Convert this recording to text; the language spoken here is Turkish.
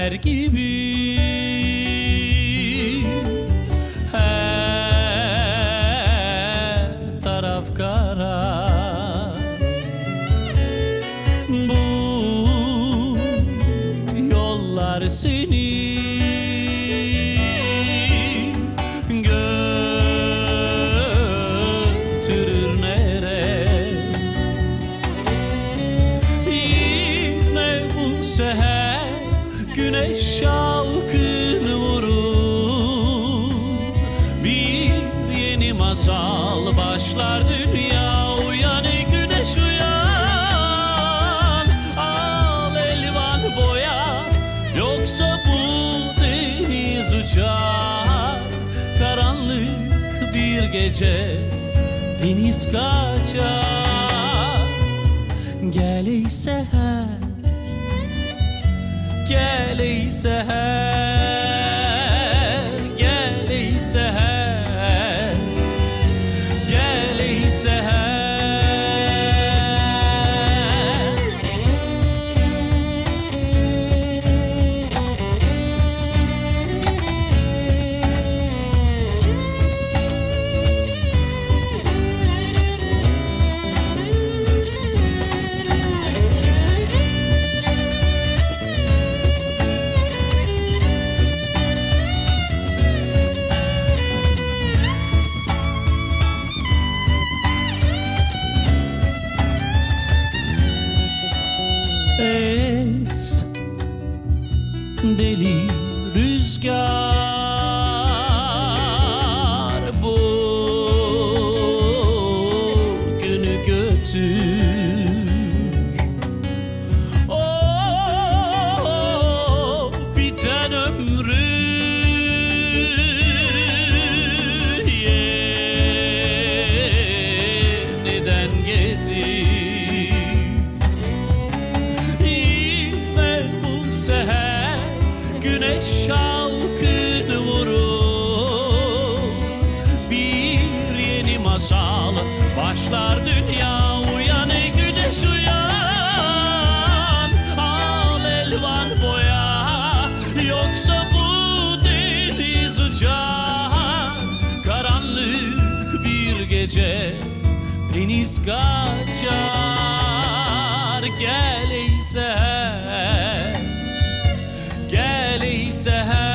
sisler gibi. Her taraf kara. Bu yollar seni güneş şavkını vurur. Bir yeni masal başlar dünya uyan güneş uyan. Al elvan boya yoksa bu deniz uçar Karanlık bir gece deniz kaçar Gel ey seher Gel ey seher Gel ey seher Gel ey seher deli rüzgar bu günü götür. Oh biten ömrü yeniden getir. Yine bu seher şalkını vurur. Bir yeni masal başlar dünya uyan ey uyan. Al elvan boya yoksa bu deniz uçar Karanlık bir gece deniz kaçar. Gel ey seher Gel ey seher